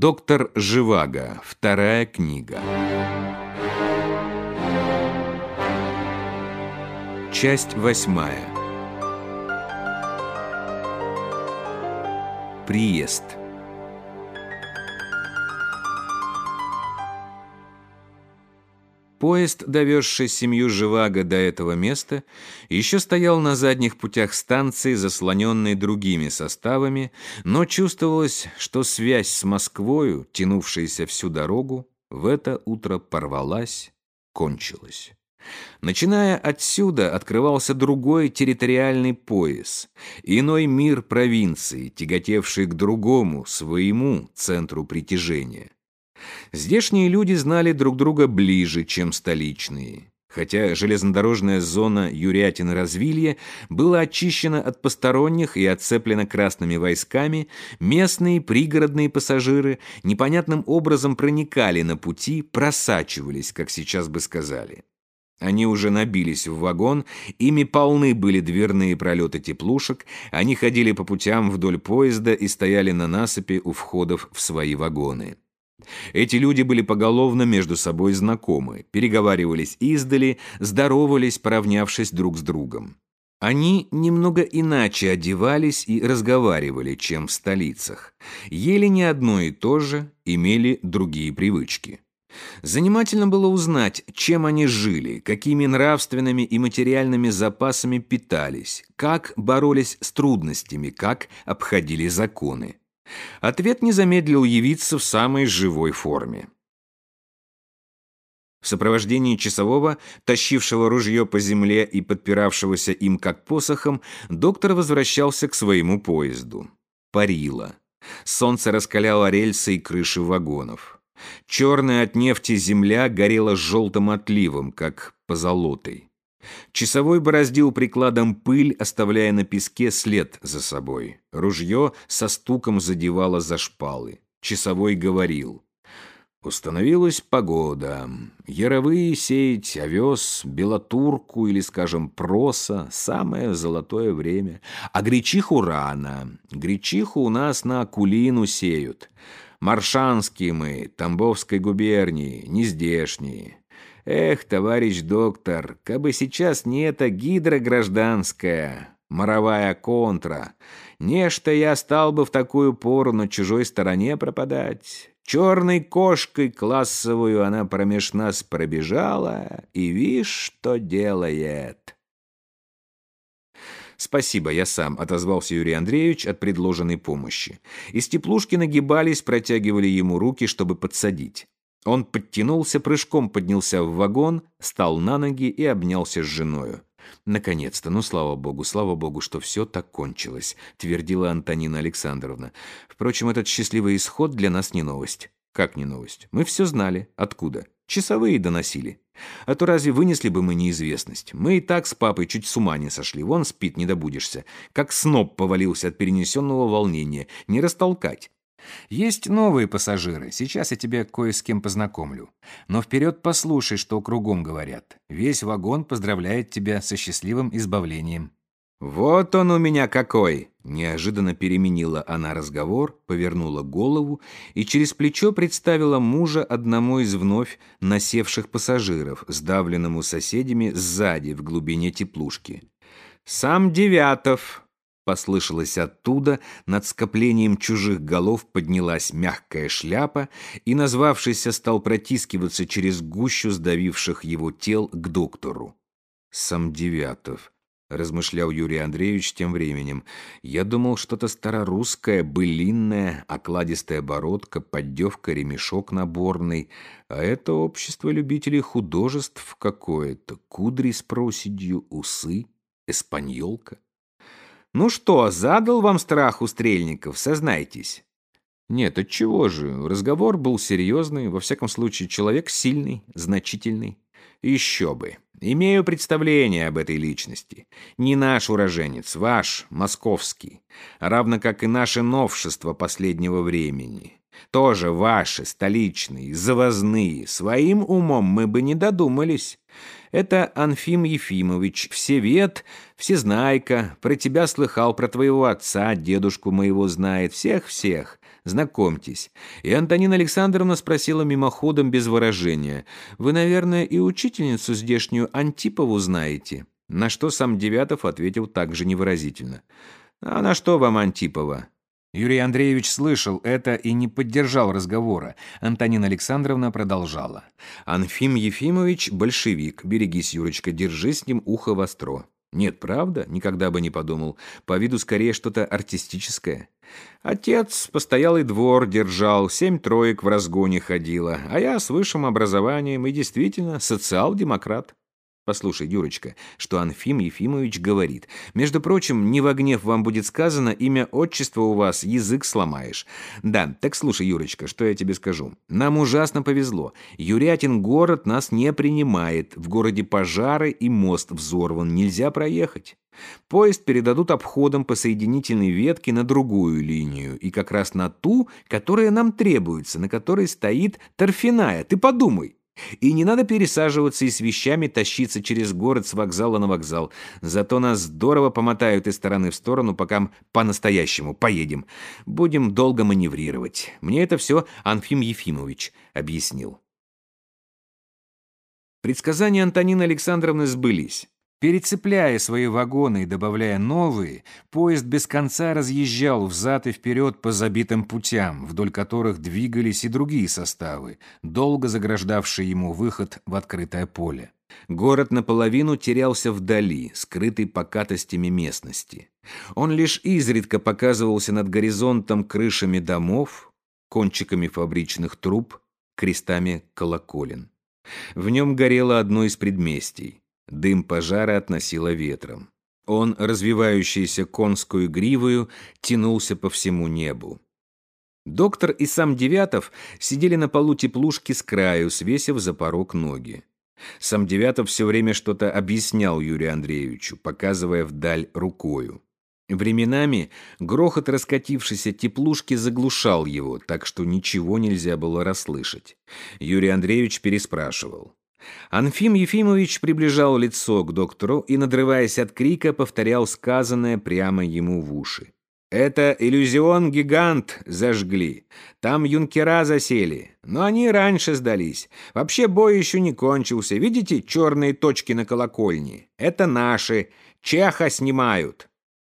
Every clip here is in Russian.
Доктор Живаго. Вторая книга. Часть восьмая. Приезд. Поезд, довезший семью Живаго до этого места, еще стоял на задних путях станции, заслоненной другими составами, но чувствовалось, что связь с Москвою, тянувшаяся всю дорогу, в это утро порвалась, кончилась. Начиная отсюда, открывался другой территориальный пояс, иной мир провинции, тяготевший к другому, своему центру притяжения. Здешние люди знали друг друга ближе, чем столичные. Хотя железнодорожная зона Юрятин-Развилье была очищена от посторонних и отцеплена красными войсками, местные пригородные пассажиры непонятным образом проникали на пути, просачивались, как сейчас бы сказали. Они уже набились в вагон, ими полны были дверные пролеты теплушек, они ходили по путям вдоль поезда и стояли на насыпи у входов в свои вагоны. Эти люди были поголовно между собой знакомы, переговаривались издали, здоровались, поравнявшись друг с другом. Они немного иначе одевались и разговаривали, чем в столицах. Ели не одно и то же, имели другие привычки. Занимательно было узнать, чем они жили, какими нравственными и материальными запасами питались, как боролись с трудностями, как обходили законы. Ответ не замедлил явиться в самой живой форме. В сопровождении часового, тащившего ружье по земле и подпиравшегося им как посохом, доктор возвращался к своему поезду. Парило. Солнце раскаляло рельсы и крыши вагонов. Черная от нефти земля горела желтым отливом, как позолотой. Часовой бороздил прикладом пыль, оставляя на песке след за собой. Ружье со стуком задевало за шпалы. Часовой говорил. Установилась погода. Яровые сеять овес, белотурку или, скажем, проса – самое золотое время. А гречиху рано. Гречиху у нас на Акулину сеют. Маршанские мы, Тамбовской губернии, не здешние. Эх, товарищ доктор, кабы сейчас не эта гидра гражданская, моровая контра, нечто я стал бы в такую пору на чужой стороне пропадать. Черной кошкой классовую она промеж нас пробежала, и вишь, что делает. «Спасибо, я сам», — отозвался Юрий Андреевич от предложенной помощи. Из теплушки нагибались, протягивали ему руки, чтобы подсадить. Он подтянулся, прыжком поднялся в вагон, стал на ноги и обнялся с женою. «Наконец-то, ну, слава богу, слава богу, что все так кончилось», — твердила Антонина Александровна. «Впрочем, этот счастливый исход для нас не новость». «Как не новость? Мы все знали. Откуда? Часовые доносили. А то разве вынесли бы мы неизвестность? Мы и так с папой чуть с ума не сошли. Вон спит, не добудешься. Как сноб повалился от перенесенного волнения. Не растолкать. Есть новые пассажиры, сейчас я тебя кое с кем познакомлю. Но вперед послушай, что кругом говорят. Весь вагон поздравляет тебя со счастливым избавлением». «Вот он у меня какой!» Неожиданно переменила она разговор, повернула голову и через плечо представила мужа одному из вновь насевших пассажиров, сдавленному соседями сзади в глубине теплушки. «Сам Девятов!» Послышалось оттуда, над скоплением чужих голов поднялась мягкая шляпа, и назвавшийся стал протискиваться через гущу сдавивших его тел к доктору. «Сам Девятов», — размышлял Юрий Андреевич тем временем. «Я думал, что-то старорусское, былинное, окладистая бородка, поддевка, ремешок наборный. А это общество любителей художеств какое-то, кудри с проседью, усы, эспаньолка». Ну что, задал вам страх у стрельников, сознайтесь. Нет, от чего же? Разговор был серьезный, во всяком случае, человек сильный, значительный. Еще бы. Имею представление об этой личности. Не наш уроженец, ваш, московский. Равно как и наше новшество последнего времени. Тоже ваши, столичные, завозные. Своим умом мы бы не додумались. Это Анфим Ефимович, всевед, всезнайка, про тебя слыхал, про твоего отца, дедушку моего знает, всех-всех. Знакомьтесь». И Антонина Александровна спросила мимоходом без выражения. «Вы, наверное, и учительницу здешнюю Антипову знаете?» На что сам Девятов ответил также невыразительно. «А на что вам Антипова?» Юрий Андреевич слышал это и не поддержал разговора. Антонина Александровна продолжала. «Анфим Ефимович – большевик. Берегись, Юрочка, держи с ним ухо востро». «Нет, правда? Никогда бы не подумал. По виду скорее что-то артистическое». Отец постоялый двор держал, семь троек в разгоне ходила, а я с высшим образованием и действительно социал-демократ. Послушай, Юрочка, что Анфим Ефимович говорит. Между прочим, не во гнев вам будет сказано, имя отчество у вас, язык сломаешь. Да, так слушай, Юрочка, что я тебе скажу. Нам ужасно повезло. Юрятин город нас не принимает. В городе пожары и мост взорван. Нельзя проехать. Поезд передадут обходом по соединительной ветке на другую линию, и как раз на ту, которая нам требуется, на которой стоит торфяная. Ты подумай. И не надо пересаживаться и с вещами тащиться через город с вокзала на вокзал. Зато нас здорово помотают из стороны в сторону, пока по-настоящему поедем. Будем долго маневрировать. Мне это все Анфим Ефимович объяснил. Предсказания Антонины Александровны сбылись. Перецепляя свои вагоны и добавляя новые, поезд без конца разъезжал взад и вперед по забитым путям, вдоль которых двигались и другие составы, долго заграждавшие ему выход в открытое поле. Город наполовину терялся вдали, скрытый покатостями местности. Он лишь изредка показывался над горизонтом крышами домов, кончиками фабричных труб, крестами колоколен. В нем горело одно из предместий. Дым пожара относило ветром. Он, развивающийся конскую гривою, тянулся по всему небу. Доктор и сам Девятов сидели на полу теплушки с краю, свесив за порог ноги. Сам Девятов все время что-то объяснял Юрию Андреевичу, показывая вдаль рукою. Временами грохот раскатившейся теплушки заглушал его, так что ничего нельзя было расслышать. Юрий Андреевич переспрашивал. Анфим Ефимович приближал лицо к доктору и, надрываясь от крика, повторял сказанное прямо ему в уши. «Это иллюзион-гигант зажгли. Там юнкера засели. Но они раньше сдались. Вообще бой еще не кончился. Видите черные точки на колокольне? Это наши. Чеха снимают».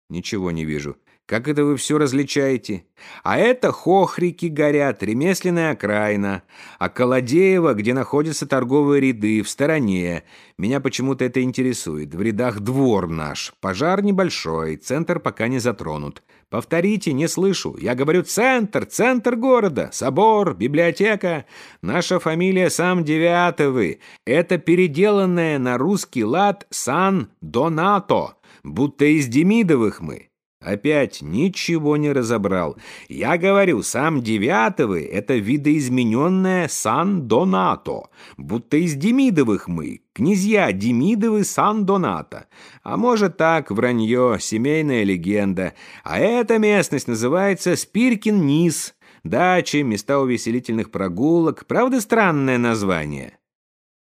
«Ничего не вижу. Как это вы все различаете? А это хохрики горят, ремесленная окраина. А Колодеево, где находятся торговые ряды, в стороне. Меня почему-то это интересует. В рядах двор наш. Пожар небольшой, центр пока не затронут. Повторите, не слышу. Я говорю центр, центр города, собор, библиотека. Наша фамилия сам Девятовы. Это переделанная на русский лад Сан-Донато. Будто из Демидовых мы. Опять ничего не разобрал. Я говорю, сам Девятовый — это видоизмененное Сан-Донато, будто из Демидовых мы, князья Демидовы Сан-Донато. А может так, вранье, семейная легенда. А эта местность называется Спиркин-Низ. Дачи, места увеселительных прогулок. Правда, странное название?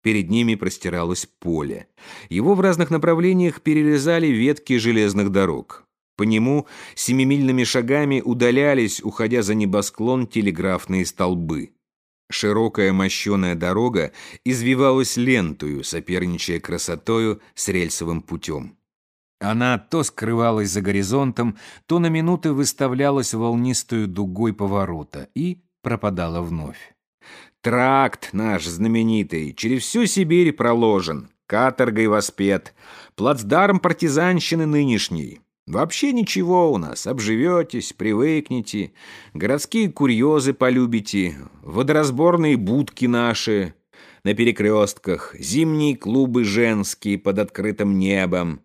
Перед ними простиралось поле. Его в разных направлениях перерезали ветки железных дорог. По нему семимильными шагами удалялись, уходя за небосклон, телеграфные столбы. Широкая мощеная дорога извивалась лентою, соперничая красотою с рельсовым путем. Она то скрывалась за горизонтом, то на минуты выставлялась волнистую дугой поворота и пропадала вновь. Тракт наш знаменитый через всю Сибирь проложен, каторгой воспет, плацдарм партизанщины нынешней. Вообще ничего у нас, обживетесь, привыкнете, городские курьезы полюбите, водоразборные будки наши на перекрестках, зимние клубы женские под открытым небом.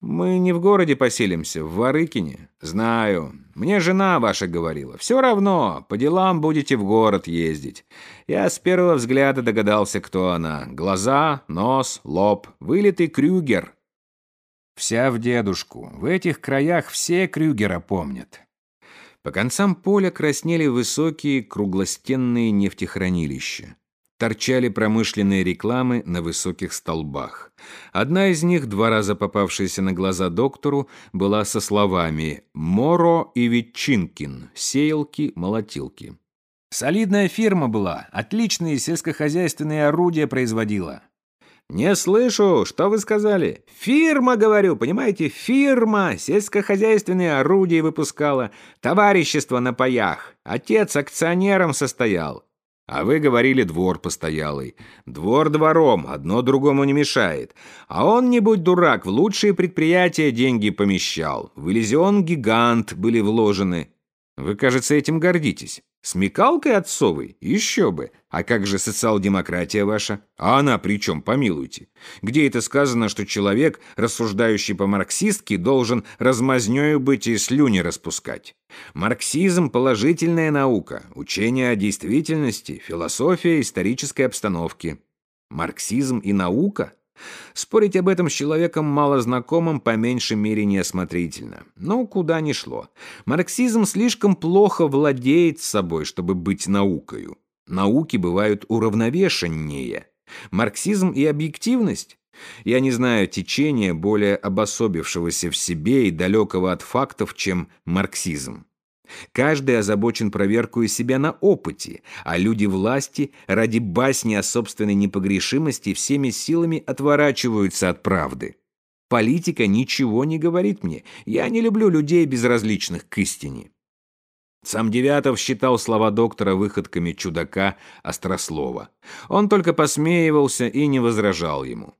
Мы не в городе поселимся, в Варыкине. Знаю. Мне жена ваша говорила. Все равно, по делам будете в город ездить. Я с первого взгляда догадался, кто она. Глаза, нос, лоб. Вылитый Крюгер. Вся в дедушку. В этих краях все Крюгера помнят. По концам поля краснели высокие круглостенные нефтехранилища. торчали промышленные рекламы на высоких столбах. Одна из них, два раза попавшаяся на глаза доктору, была со словами «Моро и Ветчинкин. Сеялки, молотилки». Солидная фирма была, отличные сельскохозяйственные орудия производила. «Не слышу, что вы сказали?» «Фирма, говорю, понимаете, фирма сельскохозяйственные орудия выпускала, товарищество на паях, отец акционером состоял. А вы говорили двор постоялый. Двор двором, одно другому не мешает. А он, не будь дурак, в лучшие предприятия деньги помещал. В Элизион гигант были вложены. Вы, кажется, этим гордитесь. Смекалкой отцовой? Еще бы. А как же социал-демократия ваша? А она при чем, помилуйте? Где это сказано, что человек, рассуждающий по-марксистски, должен размазнёю быть и слюни распускать? Марксизм – положительная наука, учение о действительности, философия исторической обстановки. Марксизм и наука – Спорить об этом с человеком малознакомым по меньшей мере неосмотрительно. Но куда ни шло. Марксизм слишком плохо владеет собой, чтобы быть наукою. Науки бывают уравновешеннее. Марксизм и объективность? Я не знаю течения, более обособившегося в себе и далекого от фактов, чем марксизм. Каждый озабочен проверкой себя на опыте, а люди власти ради басни о собственной непогрешимости всеми силами отворачиваются от правды. Политика ничего не говорит мне. Я не люблю людей, безразличных к истине. Сам Девятов считал слова доктора выходками чудака Острослова. Он только посмеивался и не возражал ему.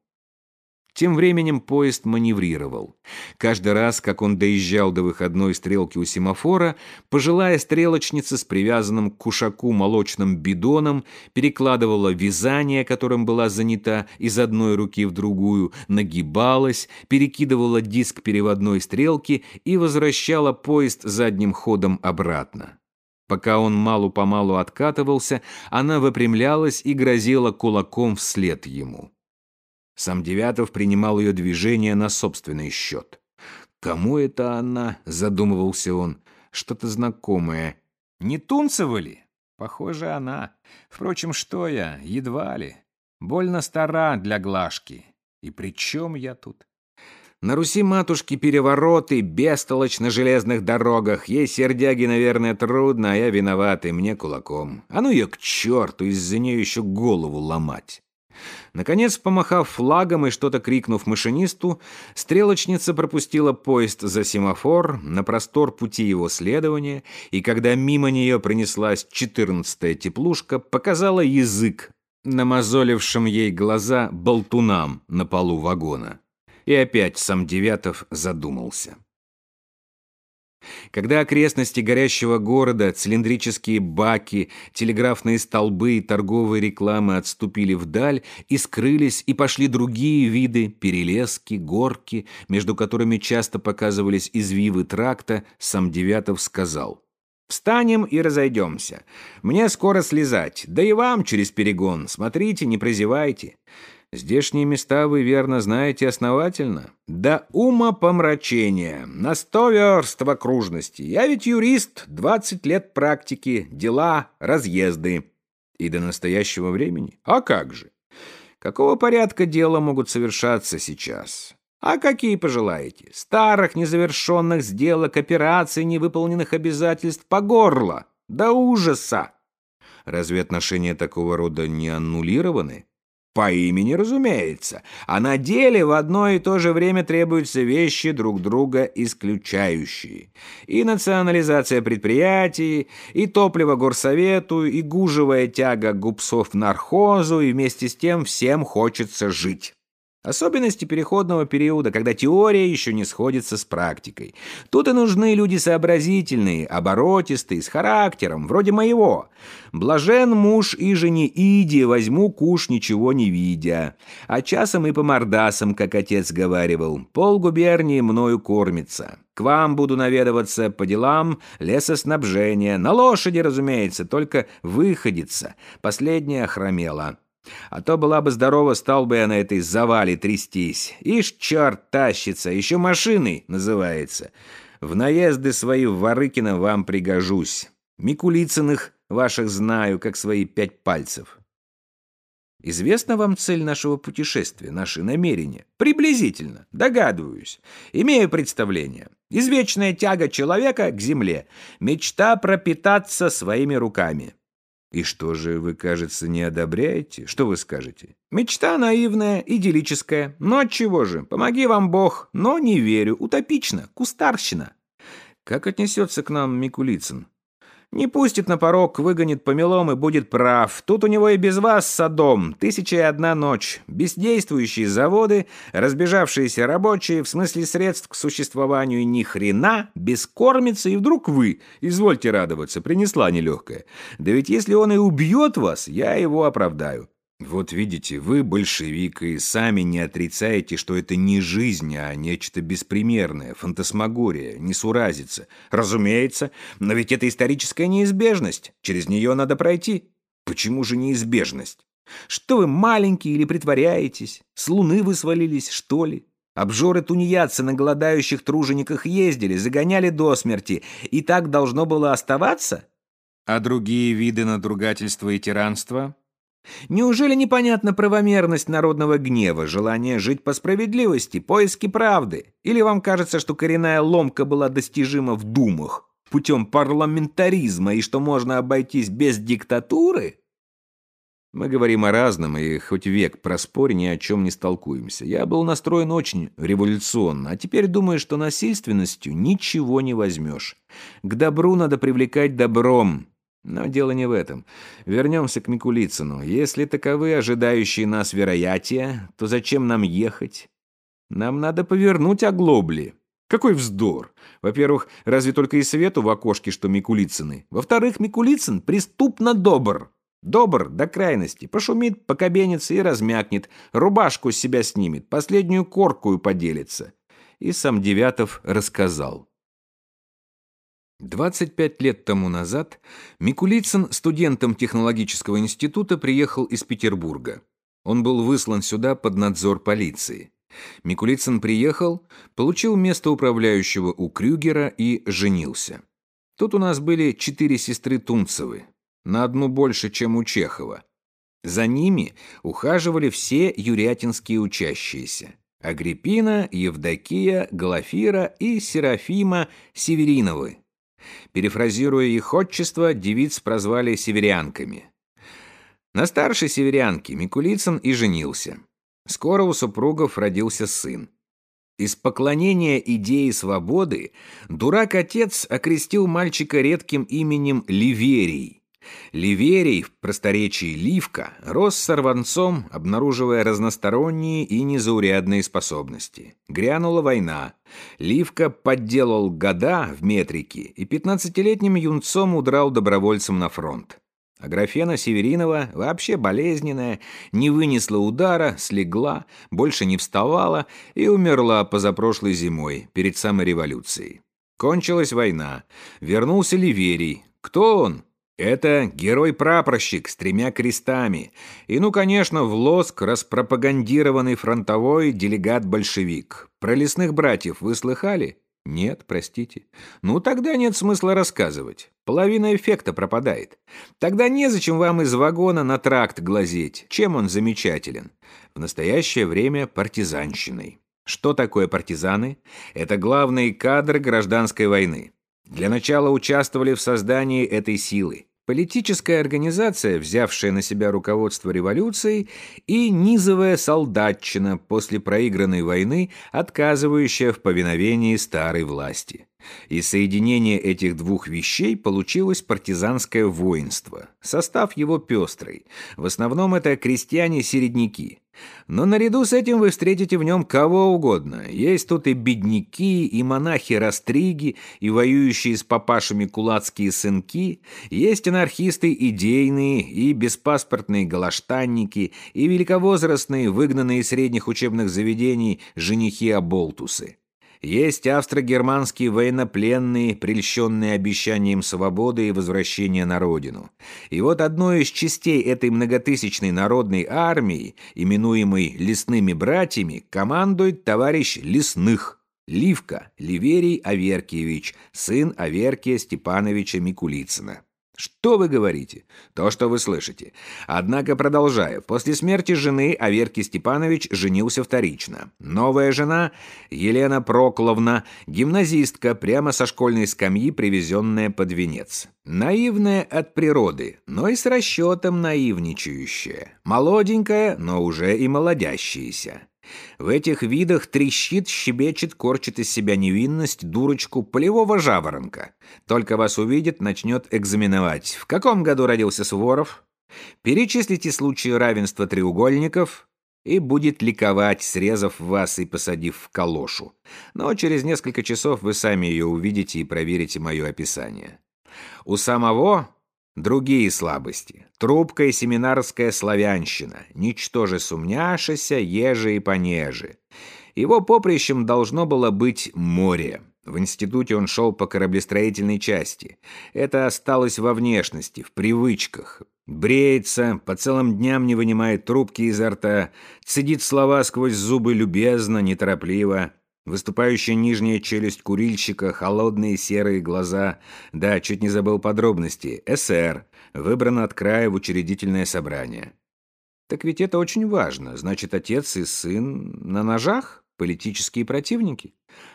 Тем временем поезд маневрировал. Каждый раз, как он доезжал до выходной стрелки у семафора, пожилая стрелочница с привязанным к кушаку молочным бидоном перекладывала вязание, которым была занята, из одной руки в другую, нагибалась, перекидывала диск переводной стрелки и возвращала поезд задним ходом обратно. Пока он малу-помалу откатывался, она выпрямлялась и грозила кулаком вслед ему. Сам Девятов принимал ее движение на собственный счет. «Кому это она?» — задумывался он. «Что-то знакомое. Не Тунцева ли?» «Похоже, она. Впрочем, что я? Едва ли. Больно стара для Глашки. И при чем я тут?» На Руси матушки перевороты, бестолочь на железных дорогах. Ей сердяги, наверное, трудно, а я виноват, и мне кулаком. А ну ее к черту, из-за нее еще голову ломать. Наконец, помахав флагом и что-то крикнув машинисту, стрелочница пропустила поезд за семафор на простор пути его следования, и когда мимо нее пронеслась четырнадцатая теплушка, показала язык, намазолившим ей глаза болтунам на полу вагона. И опять сам Девятов задумался. Когда окрестности горящего города, цилиндрические баки, телеграфные столбы и торговые рекламы отступили вдаль и скрылись, и пошли другие виды, перелески, горки, между которыми часто показывались извивы тракта, сам Девятов сказал. «Встанем и разойдемся. Мне скоро слезать, да и вам через перегон. Смотрите, не прозевайте. Здешние места вы верно знаете основательно. Да ума помрачения, на сто верст в окружности. Я ведь юрист, двадцать лет практики, дела, разъезды. И до настоящего времени? А как же? Какого порядка дела могут совершаться сейчас? А какие пожелаете? Старых незавершенных сделок, операций, невыполненных обязательств по горло. До ужаса. Разве отношения такого рода не аннулированы? По имени, разумеется, а на деле в одно и то же время требуются вещи друг друга исключающие. И национализация предприятий, и топливо горсовету, и гужевая тяга губсов нархозу, и вместе с тем всем хочется жить. Особенности переходного периода, когда теория еще не сходится с практикой. Тут и нужны люди сообразительные, оборотистые, с характером, вроде моего. Блажен муж и жени иди, возьму куш, ничего не видя. А часом и по мордасам, как отец говаривал, пол губернии мною кормится. К вам буду наведываться по делам лесоснабжения. На лошади, разумеется, только выходится. Последняя хромела. А то была бы здорова, стал бы я на этой завале трястись. Ишь, черт тащится, еще машиной называется. В наезды свои в Ворыкино вам пригожусь. Микулицыных ваших знаю, как свои пять пальцев. Известна вам цель нашего путешествия, наши намерения? Приблизительно, догадываюсь. Имею представление. Извечная тяга человека к земле. Мечта пропитаться своими руками. И что же вы, кажется, не одобряете? Что вы скажете? Мечта наивная, идиллическая. Но от чего же? Помоги вам Бог. Но не верю. Утопично. Кустарщина. Как отнесется к нам Микулицын? Не пустит на порог, выгонит помелом и будет прав. Тут у него и без вас садом, тысяча и одна ночь. Бездействующие заводы, разбежавшиеся рабочие, в смысле средств к существованию ни хрена, бескормица, и вдруг вы, извольте радоваться, принесла нелегкая. Да ведь если он и убьет вас, я его оправдаю. Вот видите, вы большевик и сами не отрицаете, что это не жизнь, а нечто беспримерное, фантасмагория, несуразица. Разумеется, но ведь это историческая неизбежность. Через нее надо пройти. Почему же неизбежность? Что вы маленькие или притворяетесь? С луны вы свалились, что ли? Обжоры-тунеядцы на голодающих тружениках ездили, загоняли до смерти. И так должно было оставаться? А другие виды надругательства и тиранства? Неужели непонятна правомерность народного гнева, желание жить по справедливости, поиски правды? Или вам кажется, что коренная ломка была достижима в думах путем парламентаризма и что можно обойтись без диктатуры? Мы говорим о разном, и хоть век проспорь, ни о чем не столкуемся. Я был настроен очень революционно, а теперь думаю, что насильственностью ничего не возьмешь. К добру надо привлекать добром, но дело не в этом. Вернемся к Микулицыну. Если таковы ожидающие нас вероятия, то зачем нам ехать? Нам надо повернуть оглобли. Какой вздор! Во-первых, разве только и свету в окошке, что Микулицыны. Во-вторых, Микулицын преступно добр. Добр до крайности. Пошумит, покобенится и размякнет. Рубашку с себя снимет, последнюю коркую поделится. И сам Девятов рассказал. 25 лет тому назад Микулицын студентом технологического института приехал из Петербурга. Он был выслан сюда под надзор полиции. Микулицын приехал, получил место управляющего у Крюгера и женился. Тут у нас были четыре сестры Тунцевы, на одну больше, чем у Чехова. За ними ухаживали все юрятинские учащиеся. Агриппина, Евдокия, Глафира и Серафима Севериновы, Перефразируя их отчество, девиц прозвали северянками. На старшей северянке Микулицын и женился. Скоро у супругов родился сын. Из поклонения идеи свободы дурак-отец окрестил мальчика редким именем Ливерий. Ливерий, в просторечии Ливка, рос сорванцом, обнаруживая разносторонние и незаурядные способности. Грянула война. Ливка подделал года в метрике и пятнадцатилетним юнцом удрал добровольцем на фронт. А графена Северинова, вообще болезненная, не вынесла удара, слегла, больше не вставала и умерла позапрошлой зимой, перед самой революцией. Кончилась война. Вернулся Ливерий. Кто он? Это герой-прапорщик с тремя крестами. И, ну, конечно, в лоск распропагандированный фронтовой делегат-большевик. Про лесных братьев вы слыхали? Нет, простите. Ну, тогда нет смысла рассказывать. Половина эффекта пропадает. Тогда незачем вам из вагона на тракт глазеть. Чем он замечателен? В настоящее время партизанщиной. Что такое партизаны? Это главные кадры гражданской войны. Для начала участвовали в создании этой силы. Политическая организация, взявшая на себя руководство революцией, и низовая солдатчина после проигранной войны, отказывающая в повиновении старой власти. И соединение этих двух вещей получилось партизанское воинство. Состав его пестрый. В основном это крестьяне-середняки. Но наряду с этим вы встретите в нем кого угодно. Есть тут и бедняки, и монахи-растриги, и воюющие с папашами кулацкие сынки. Есть анархисты идейные, и беспаспортные галаштанники, и великовозрастные, выгнанные из средних учебных заведений женихи-оболтусы. Есть австро-германские военнопленные, прельщенные обещанием свободы и возвращения на родину. И вот одной из частей этой многотысячной народной армии, именуемой «лесными братьями», командует товарищ Лесных, Ливка Ливерий Аверкиевич, сын Аверкия Степановича Микулицына. Что вы говорите? То, что вы слышите. Однако, продолжаю, после смерти жены Аверки Степанович женился вторично. Новая жена, Елена Прокловна, гимназистка, прямо со школьной скамьи, привезенная под венец. Наивная от природы, но и с расчетом наивничающая. Молоденькая, но уже и молодящаяся. В этих видах трещит, щебечет, корчит из себя невинность, дурочку, полевого жаворонка. Только вас увидит, начнет экзаменовать. В каком году родился Суворов? Перечислите случаи равенства треугольников и будет ликовать, срезав вас и посадив в калошу. Но через несколько часов вы сами ее увидите и проверите мое описание. У самого Другие слабости. Трубка и семинарская славянщина. Ничтоже сумняшися, еже и понеже. Его поприщем должно было быть море. В институте он шел по кораблестроительной части. Это осталось во внешности, в привычках. Бреется, по целым дням не вынимает трубки изо рта, цедит слова сквозь зубы любезно, неторопливо. Выступающая нижняя челюсть курильщика, холодные серые глаза. Да, чуть не забыл подробности. СР. Выбрано от края в учредительное собрание. Так ведь это очень важно. Значит, отец и сын на ножах? Политические противники?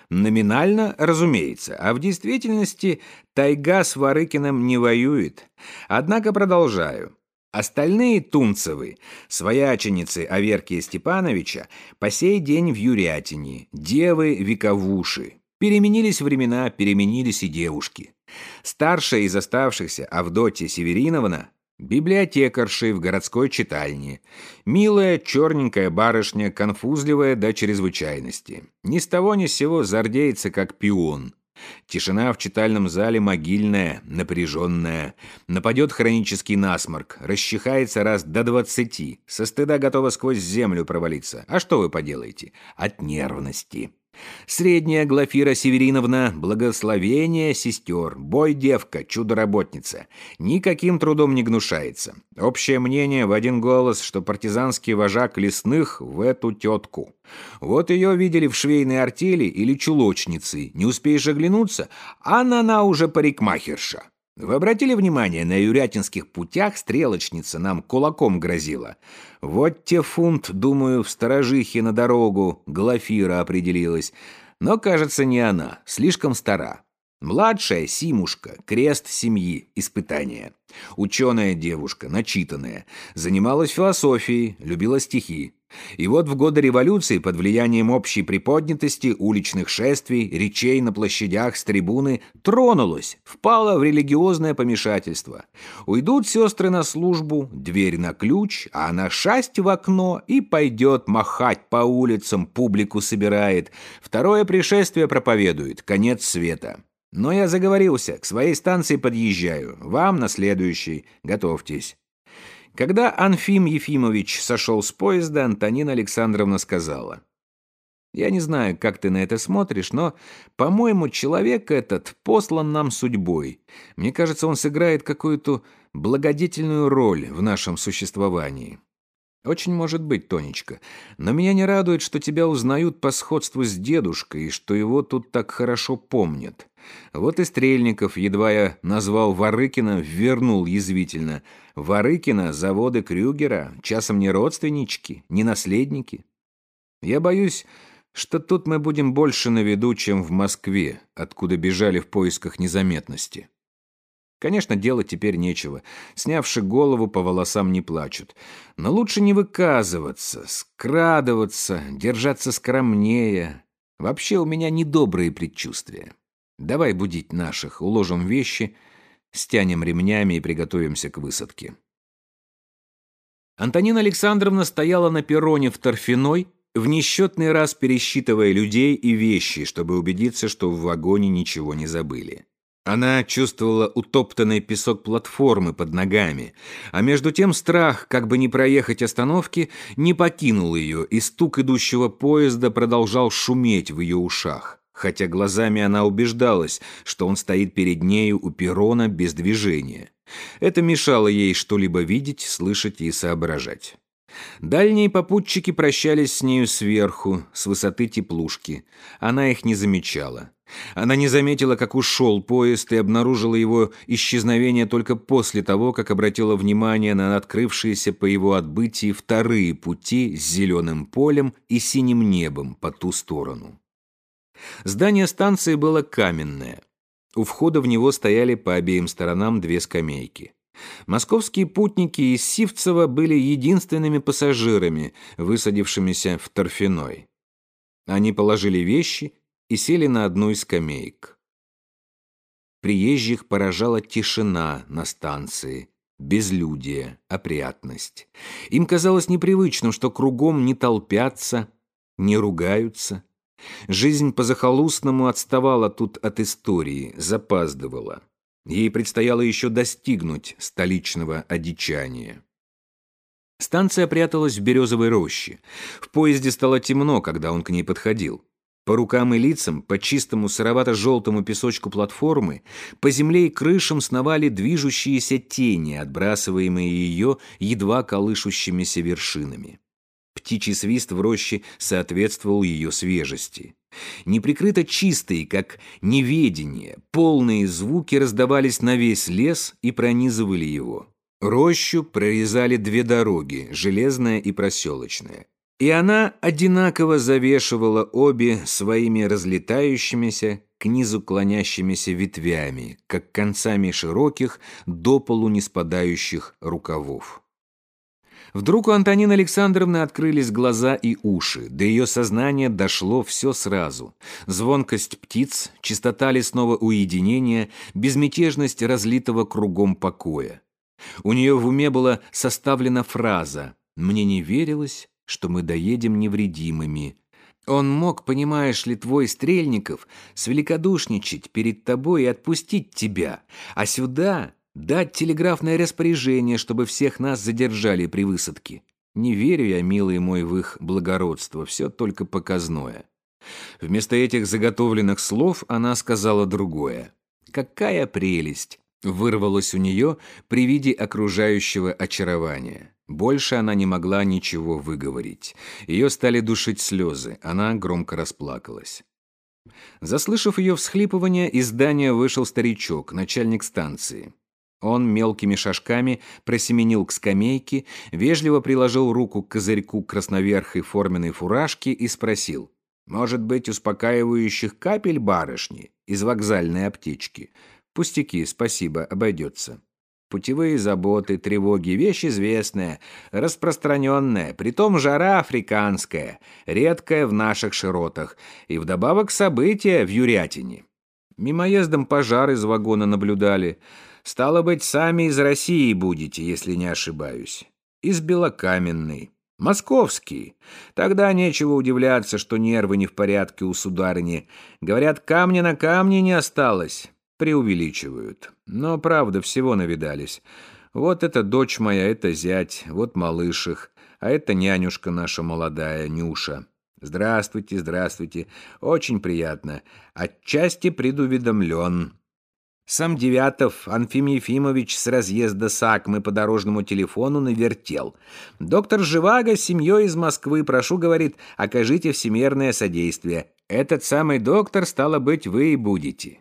Номинально, разумеется, а в действительности тайга с Варыкиным не воюет. Однако продолжаю. Остальные Тунцевы, свояченицы Аверкия Степановича, по сей день в Юрятине, девы вековуши. Переменились времена, переменились и девушки. Старшая из оставшихся, Авдотья Севериновна, библиотекаршей в городской читальне. Милая, черненькая барышня, конфузливая до чрезвычайности. Ни с того ни с сего зардеется, как пион. Тишина в читальном зале могильная, напряженная. Нападет хронический насморк, расчихается раз до двадцати. Со стыда готова сквозь землю провалиться. А что вы поделаете? От нервности. Средняя Глафира Севериновна, благословение сестер, бой девка, чудо-работница. Никаким трудом не гнушается. Общее мнение в один голос, что партизанский вожак лесных в эту тетку. Вот ее видели в швейной артели или чулочнице. Не успеешь оглянуться, а она уже парикмахерша. Вы обратили внимание, на юрятинских путях стрелочница нам кулаком грозила? Вот те фунт, думаю, в сторожихе на дорогу Глафира определилась. Но, кажется, не она, слишком стара. Младшая Симушка, крест семьи, испытание. Ученая девушка, начитанная, занималась философией, любила стихи. И вот в годы революции под влиянием общей приподнятости, уличных шествий, речей на площадях с трибуны тронулась, впала в религиозное помешательство. Уйдут сестры на службу, дверь на ключ, а она шасть в окно и пойдет махать по улицам, публику собирает. Второе пришествие проповедует, конец света. Но я заговорился, к своей станции подъезжаю, вам на следующий, готовьтесь. Когда Анфим Ефимович сошел с поезда, Антонина Александровна сказала. «Я не знаю, как ты на это смотришь, но, по-моему, человек этот послан нам судьбой. Мне кажется, он сыграет какую-то благодетельную роль в нашем существовании». «Очень может быть, Тонечка, но меня не радует, что тебя узнают по сходству с дедушкой и что его тут так хорошо помнят. Вот и Стрельников, едва я назвал Варыкина, вернул язвительно. Варыкина, заводы Крюгера, часом не родственнички, не наследники. Я боюсь, что тут мы будем больше на виду, чем в Москве, откуда бежали в поисках незаметности. Конечно, делать теперь нечего. Снявши голову, по волосам не плачут. Но лучше не выказываться, скрадываться, держаться скромнее. Вообще у меня недобрые предчувствия. Давай будить наших, уложим вещи, стянем ремнями и приготовимся к высадке. Антонина Александровна стояла на перроне в торфяной, в несчетный раз пересчитывая людей и вещи, чтобы убедиться, что в вагоне ничего не забыли. Она чувствовала утоптанный песок платформы под ногами, а между тем страх, как бы не проехать остановки, не покинул ее, и стук идущего поезда продолжал шуметь в ее ушах хотя глазами она убеждалась, что он стоит перед нею у перрона без движения. Это мешало ей что-либо видеть, слышать и соображать. Дальние попутчики прощались с нею сверху, с высоты теплушки. Она их не замечала. Она не заметила, как ушел поезд, и обнаружила его исчезновение только после того, как обратила внимание на открывшиеся по его отбытии вторые пути с зеленым полем и синим небом по ту сторону. Здание станции было каменное. У входа в него стояли по обеим сторонам две скамейки. Московские путники из Сивцева были единственными пассажирами, высадившимися в Торфяной. Они положили вещи и сели на одну из скамеек. Приезжих поражала тишина на станции, безлюдие, опрятность. Им казалось непривычным, что кругом не толпятся, не ругаются. Жизнь по-захолустному отставала тут от истории, запаздывала. Ей предстояло еще достигнуть столичного одичания. Станция пряталась в березовой роще. В поезде стало темно, когда он к ней подходил. По рукам и лицам, по чистому сыровато-желтому песочку платформы, по земле и крышам сновали движущиеся тени, отбрасываемые ее едва колышущимися вершинами. Птичий свист в роще соответствовал ее свежести. Неприкрыто чистые, как неведение, полные звуки раздавались на весь лес и пронизывали его. Рощу прорезали две дороги, железная и проселочная. И она одинаково завешивала обе своими разлетающимися, к низу клонящимися ветвями, как концами широких, до полу не спадающих рукавов. Вдруг у Антонины Александровны открылись глаза и уши, до ее сознания дошло все сразу. Звонкость птиц, чистота лесного уединения, безмятежность разлитого кругом покоя. У нее в уме была составлена фраза «Мне не верилось, что мы доедем невредимыми». Он мог, понимаешь ли, твой Стрельников, свеликодушничать перед тобой и отпустить тебя, а сюда Дать телеграфное распоряжение, чтобы всех нас задержали при высадке. Не верю я, милый мой, в их благородство, все только показное. Вместо этих заготовленных слов она сказала другое. «Какая прелесть!» вырвалось у нее при виде окружающего очарования. Больше она не могла ничего выговорить. Ее стали душить слезы, она громко расплакалась. Заслышав ее всхлипывание, из здания вышел старичок, начальник станции. Он мелкими шажками просеменил к скамейке, вежливо приложил руку к козырьку красноверхой форменной фуражки и спросил, «Может быть, успокаивающих капель барышни из вокзальной аптечки? Пустяки, спасибо, обойдется». Путевые заботы, тревоги, вещь известная, распространенная, притом жара африканская, редкая в наших широтах, и вдобавок события в Юрятине. Мимоездом пожар из вагона наблюдали – Стало быть, сами из России будете, если не ошибаюсь. Из Белокаменной. Московские. Тогда нечего удивляться, что нервы не в порядке у сударыни. Говорят, камня на камне не осталось. Преувеличивают. Но, правда, всего навидались. Вот это дочь моя, это зять, вот малыш а это нянюшка наша молодая, Нюша. Здравствуйте, здравствуйте. Очень приятно. Отчасти предуведомлен. Сам Девятов Анфимий Ефимович с разъезда САКМы по дорожному телефону навертел. «Доктор Живаго с семьей из Москвы, прошу, — говорит, — окажите всемерное содействие. Этот самый доктор, стало быть, вы и будете».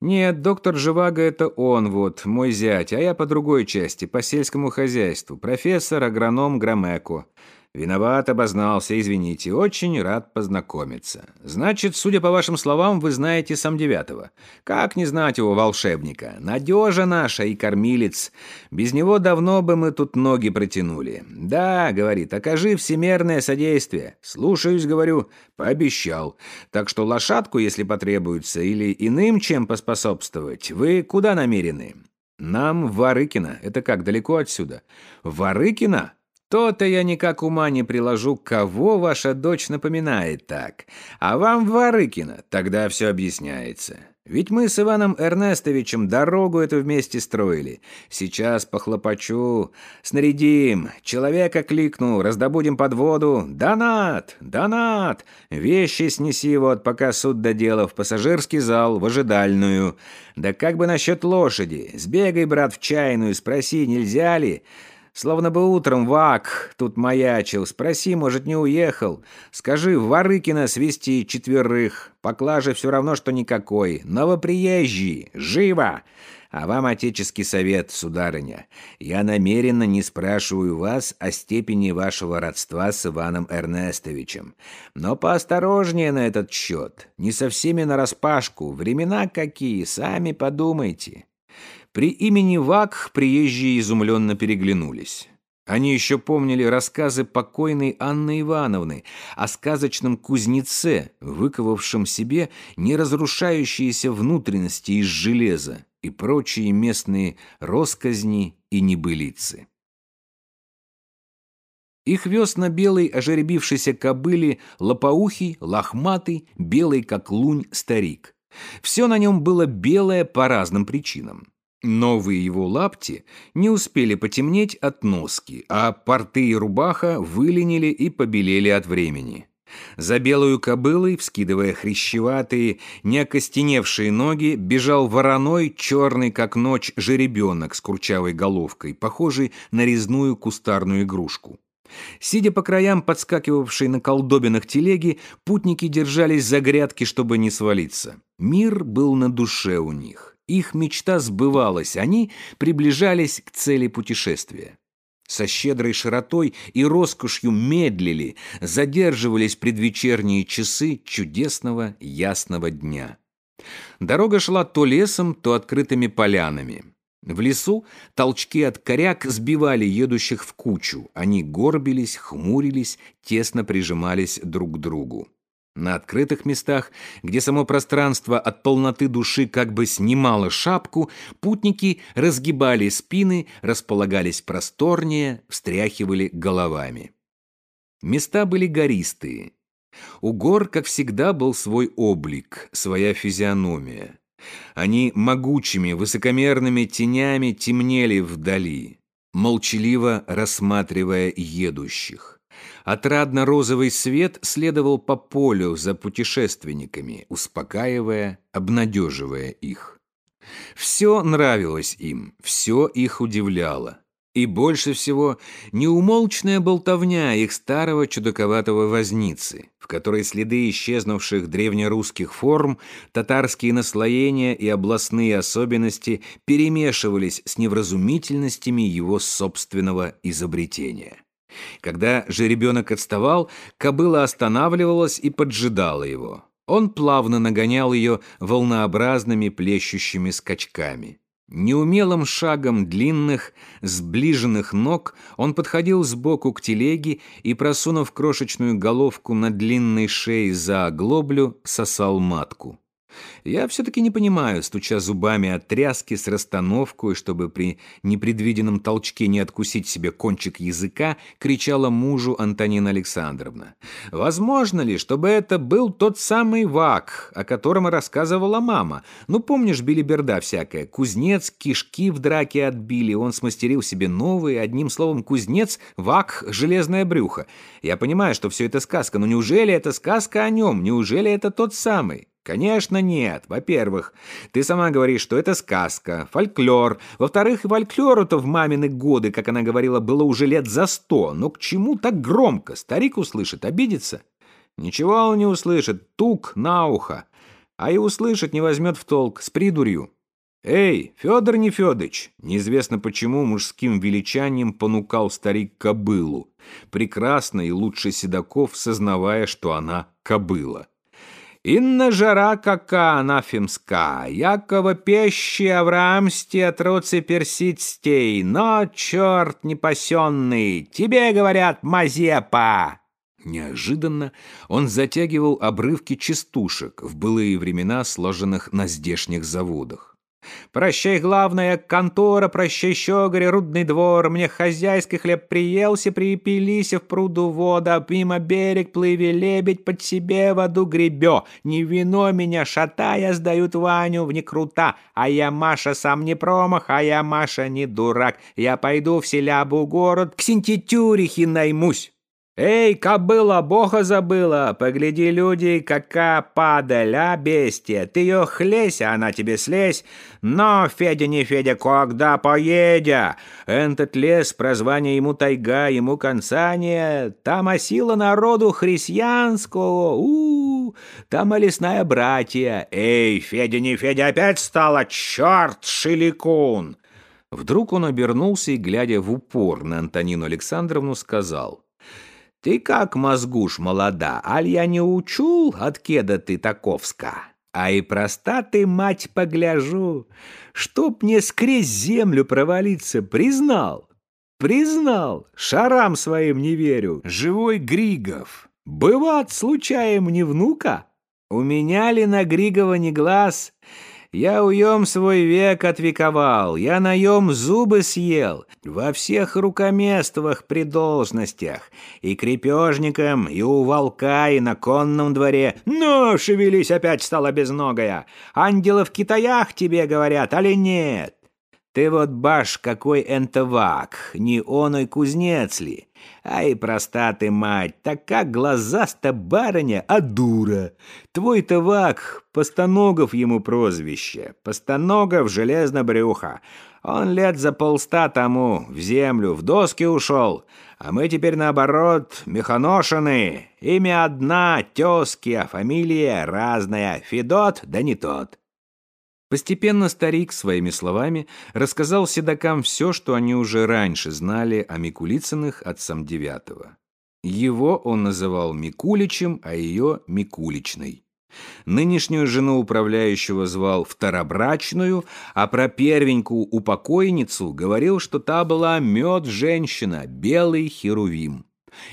«Нет, доктор Живаго — это он, вот, мой зять, а я по другой части, по сельскому хозяйству, профессор, агроном Громеко. «Виноват, обознался, извините. Очень рад познакомиться. Значит, судя по вашим словам, вы знаете сам девятого. Как не знать его волшебника? Надежа наша и кормилец. Без него давно бы мы тут ноги протянули. Да, — говорит, — окажи всемерное содействие. Слушаюсь, говорю, пообещал. Так что лошадку, если потребуется, или иным чем поспособствовать, вы куда намерены?» «Нам в Варыкино. Это как, далеко отсюда?» «Варыкино?» То-то я никак ума не приложу, кого ваша дочь напоминает так. А вам Варыкина, тогда все объясняется. Ведь мы с Иваном Эрнестовичем дорогу эту вместе строили. Сейчас похлопочу, снарядим, человека кликну, раздобудем под воду. Донат, донат! Вещи снеси вот, пока суд доделав, в пассажирский зал, в ожидальную. Да как бы насчет лошади? Сбегай, брат, в чайную, спроси, нельзя ли? Словно бы утром Вак тут маячил. Спроси, может, не уехал. Скажи, в Варыкино свести четверых. Поклажи все равно, что никакой. Новоприезжий. Живо! А вам отеческий совет, сударыня. Я намеренно не спрашиваю вас о степени вашего родства с Иваном Эрнестовичем. Но поосторожнее на этот счет. Не со всеми нараспашку. Времена какие, сами подумайте. При имени Вак приезжие изумленно переглянулись. Они еще помнили рассказы покойной Анны Ивановны о сказочном кузнеце, выковавшем себе неразрушающиеся внутренности из железа и прочие местные росказни и небылицы. Их вез на белой ожеребившейся кобыле лопоухий, лохматый, белый как лунь старик. Все на нем было белое по разным причинам. Новые его лапти не успели потемнеть от носки, а порты и рубаха выленили и побелели от времени. За белую кобылой, вскидывая хрящеватые, неокостеневшие ноги, бежал вороной, черный как ночь, жеребенок с курчавой головкой, похожий на резную кустарную игрушку. Сидя по краям подскакивавшей на колдобинах телеги, путники держались за грядки, чтобы не свалиться. Мир был на душе у них. Их мечта сбывалась, они приближались к цели путешествия. Со щедрой широтой и роскошью медлили, задерживались предвечерние часы чудесного ясного дня. Дорога шла то лесом, то открытыми полянами. В лесу толчки от коряк сбивали едущих в кучу. Они горбились, хмурились, тесно прижимались друг к другу. На открытых местах, где само пространство от полноты души как бы снимало шапку, путники разгибали спины, располагались просторнее, встряхивали головами. Места были гористые. У гор, как всегда, был свой облик, своя физиономия. Они могучими, высокомерными тенями темнели вдали, молчаливо рассматривая едущих. Отрадно-розовый свет следовал по полю за путешественниками, успокаивая, обнадеживая их. Все нравилось им, все их удивляло. И больше всего неумолчная болтовня их старого чудаковатого возницы, в которой следы исчезнувших древнерусских форм, татарские наслоения и областные особенности перемешивались с невразумительностями его собственного изобретения. Когда жеребенок отставал, кобыла останавливалась и поджидала его. Он плавно нагонял ее волнообразными плещущими скачками. Неумелым шагом длинных, сближенных ног он подходил сбоку к телеге и, просунув крошечную головку на длинной шее за оглоблю, сосал матку. Я все-таки не понимаю, стуча зубами от тряски с расстановкой, чтобы при непредвиденном толчке не откусить себе кончик языка, кричала мужу Антонина Александровна. Возможно ли, чтобы это был тот самый Вак, о котором рассказывала мама? Ну, помнишь, билиберда всякая. Кузнец кишки в драке отбили, он смастерил себе новые, одним словом, кузнец, Вак, железное брюхо. Я понимаю, что все это сказка, но неужели это сказка о нем? Неужели это тот самый? Конечно, нет. Во-первых, ты сама говоришь, что это сказка, фольклор. Во-вторых, фольклору-то в мамины годы, как она говорила, было уже лет за сто. Но к чему так громко? Старик услышит, обидится? Ничего он не услышит, тук на ухо. А и услышать не возьмет в толк, с придурью. «Эй, Федор Нефедыч!» Неизвестно почему мужским величанием понукал старик кобылу, прекрасно и лучше седаков, сознавая, что она кобыла. Инна жара кака анафемска, Якова пещи Авраамсти отроцы персидстей, но, черт непасенный, тебе говорят Мазепа!» Неожиданно он затягивал обрывки частушек в былые времена, сложенных на здешних заводах. Прощай, главная контора, прощай, щеголь, рудный двор. Мне хозяйский хлеб приелся, припилися в пруду вода. Мимо берег плыви лебедь, под себе воду гребё. Не вино меня шатая, сдают Ваню в некрута. А я, Маша, сам не промах, а я, Маша, не дурак. Я пойду в селябу город, к синтетюрихе наймусь. «Эй, кобыла, бога забыла! Погляди, люди, какая падаль, а, бестия! Ты ее хлесь, а она тебе слезь! Но, Федя не Федя, когда поедя? Этот лес, прозвание ему тайга, ему конца нет. Там осила народу христианского, у, -у, там лесная братья. Эй, Федя не Федя, опять стала, черт, шиликун!» Вдруг он обернулся и, глядя в упор на Антонину Александровну, сказал — ты как, мозгуш молода, аль я не учул, от кеда ты таковска? А и проста ты, мать, погляжу, чтоб мне скрезь землю провалиться, признал. Признал, шарам своим не верю, живой Григов. Бывает, случаем не внука? У меня ли на Григова не глаз, я уем свой век отвековал, я наем зубы съел, во всех рукомествах при должностях, и крепежникам, и у волка, и на конном дворе. Ну, шевелись, опять стала безногая. Ангелы в Китаях тебе говорят, али нет? Ты вот баш какой энтовак, не оной кузнец ли? Ай, проста ты, мать, так как глазаста барыня, а дура. Твой тавак, Постаногов ему прозвище, Постаногов железно-брюха. Он лет за полста тому в землю, в доски ушел, а мы теперь наоборот, механошины. Имя одна, тезки, а фамилия разная, Федот да не тот. Постепенно старик своими словами рассказал седокам все, что они уже раньше знали о Микулицыных от Самдевятого. Его он называл Микуличем, а ее Микуличной. Нынешнюю жену управляющего звал второбрачную, а про первенькую упокойницу говорил, что та была мед-женщина, белый херувим.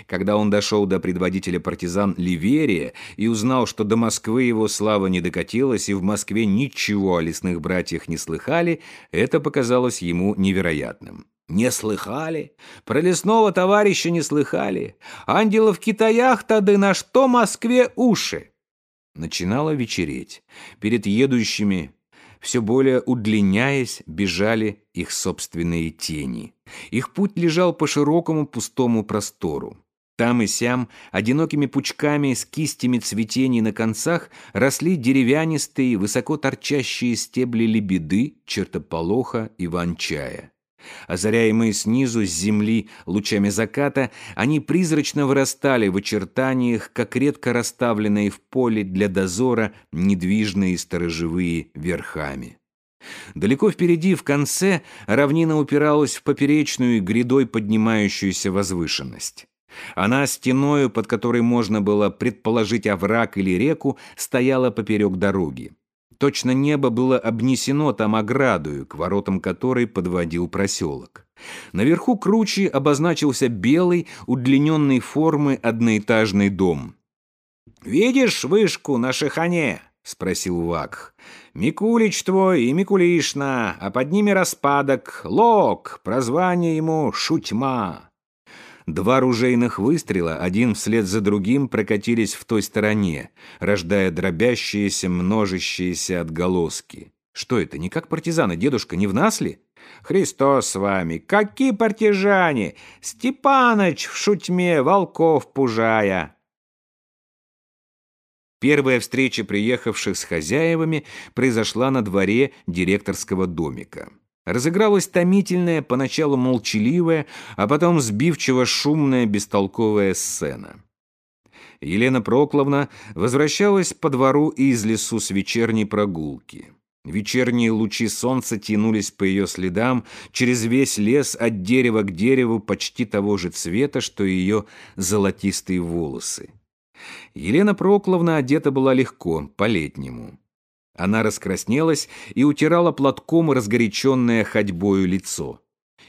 Когда он дошел до предводителя партизан Ливерия и узнал, что до Москвы его слава не докатилась и в Москве ничего о лесных братьях не слыхали, это показалось ему невероятным. Не слыхали? Про лесного товарища не слыхали? Ангелов в Китаях тады на что Москве уши? Начинало вечереть. Перед едущими все более удлиняясь, бежали их собственные тени. Их путь лежал по широкому пустому простору. Там и сям, одинокими пучками с кистями цветений на концах, росли деревянистые, высоко торчащие стебли лебеды, чертополоха и ванчая. Озаряемые снизу, с земли, лучами заката, они призрачно вырастали в очертаниях, как редко расставленные в поле для дозора недвижные сторожевые верхами. Далеко впереди, в конце, равнина упиралась в поперечную грядой поднимающуюся возвышенность. Она стеною, под которой можно было предположить овраг или реку, стояла поперек дороги. Точно небо было обнесено там оградою, к воротам которой подводил проселок. Наверху круче обозначился белый, удлиненной формы одноэтажный дом. «Видишь вышку на шихане?» — спросил Вакх. «Микулич твой и Микулишна, а под ними распадок, Лок, прозвание ему Шутьма». Два ружейных выстрела, один вслед за другим, прокатились в той стороне, рождая дробящиеся, множащиеся отголоски. Что это, не как партизаны, дедушка, не в нас ли? Христос с вами, какие партизане! Степаныч в шутьме, волков пужая. Первая встреча приехавших с хозяевами произошла на дворе директорского домика. Разыгралась томительная, поначалу молчаливая, а потом сбивчиво шумная, бестолковая сцена. Елена Прокловна возвращалась по двору из лесу с вечерней прогулки. Вечерние лучи солнца тянулись по ее следам через весь лес от дерева к дереву почти того же цвета, что и ее золотистые волосы. Елена Прокловна одета была легко, по-летнему. Она раскраснелась и утирала платком разгоряченное ходьбою лицо.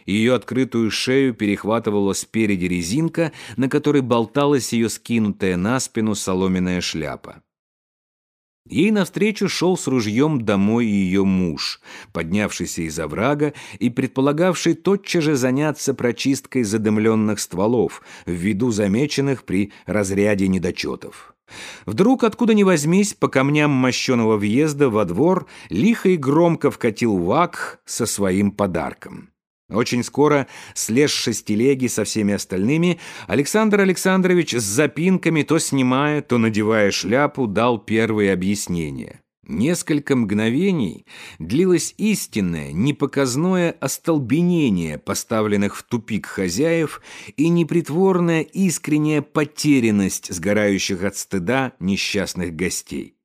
Ее открытую шею перехватывала спереди резинка, на которой болталась ее скинутая на спину соломенная шляпа. Ей навстречу шел с ружьем домой ее муж, поднявшийся из оврага и предполагавший тотчас же заняться прочисткой задымленных стволов, в виду замеченных при разряде недочетов. Вдруг, откуда ни возьмись, по камням мощеного въезда во двор лихо и громко вкатил Вак со своим подарком. Очень скоро, слезши с телеги со всеми остальными, Александр Александрович с запинками, то снимая, то надевая шляпу, дал первые объяснения. Несколько мгновений длилось истинное, непоказное остолбенение поставленных в тупик хозяев и непритворная искренняя потерянность сгорающих от стыда несчастных гостей.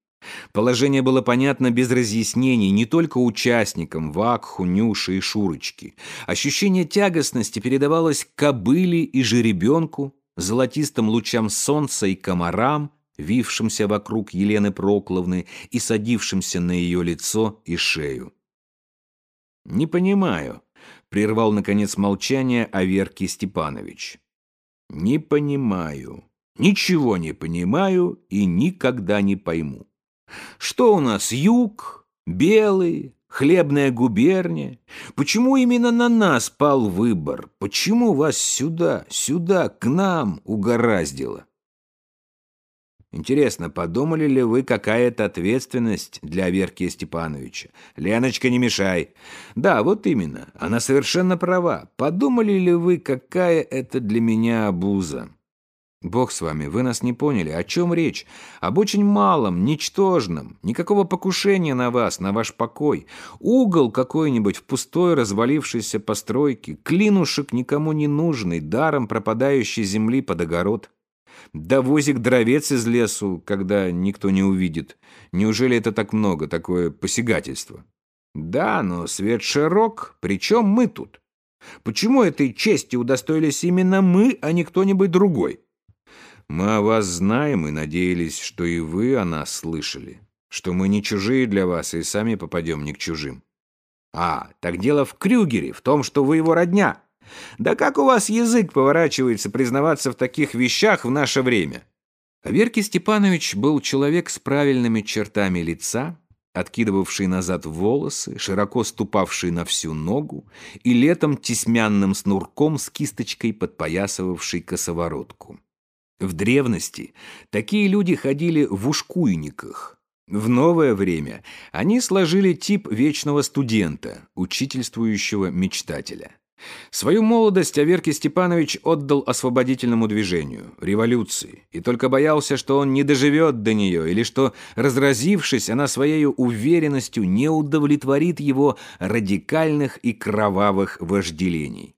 Положение было понятно без разъяснений не только участникам Вакху, Нюши и Шурочки. Ощущение тягостности передавалось кобыле и жеребенку, золотистым лучам солнца и комарам, вившимся вокруг Елены Прокловны и садившимся на ее лицо и шею. «Не понимаю», — прервал, наконец, молчание Аверкий Степанович. «Не понимаю, ничего не понимаю и никогда не пойму. Что у нас, юг, белый, хлебная губерния? Почему именно на нас пал выбор? Почему вас сюда, сюда, к нам угораздило? Интересно, подумали ли вы, какая это ответственность для Верки Степановича? Леночка, не мешай. Да, вот именно, она совершенно права. Подумали ли вы, какая это для меня обуза? Бог с вами, вы нас не поняли. О чем речь? Об очень малом, ничтожном. Никакого покушения на вас, на ваш покой. Угол какой-нибудь в пустой развалившейся постройке. Клинушек никому не нужный, даром пропадающей земли под огород. Да возик дровец из лесу, когда никто не увидит. Неужели это так много, такое посягательство? Да, но свет широк, причем мы тут. Почему этой чести удостоились именно мы, а не кто-нибудь другой? Мы о вас знаем и надеялись, что и вы о нас слышали, что мы не чужие для вас и сами попадем не к чужим. А, так дело в Крюгере, в том, что вы его родня. Да как у вас язык поворачивается признаваться в таких вещах в наше время? Веркий Степанович был человек с правильными чертами лица, откидывавший назад волосы, широко ступавший на всю ногу и летом тесьмянным снурком с кисточкой подпоясывавший косоворотку. В древности такие люди ходили в ушкуйниках. В новое время они сложили тип вечного студента, учительствующего мечтателя. Свою молодость Аверкий Степанович отдал освободительному движению, революции, и только боялся, что он не доживет до нее, или что, разразившись, она своей уверенностью не удовлетворит его радикальных и кровавых вожделений.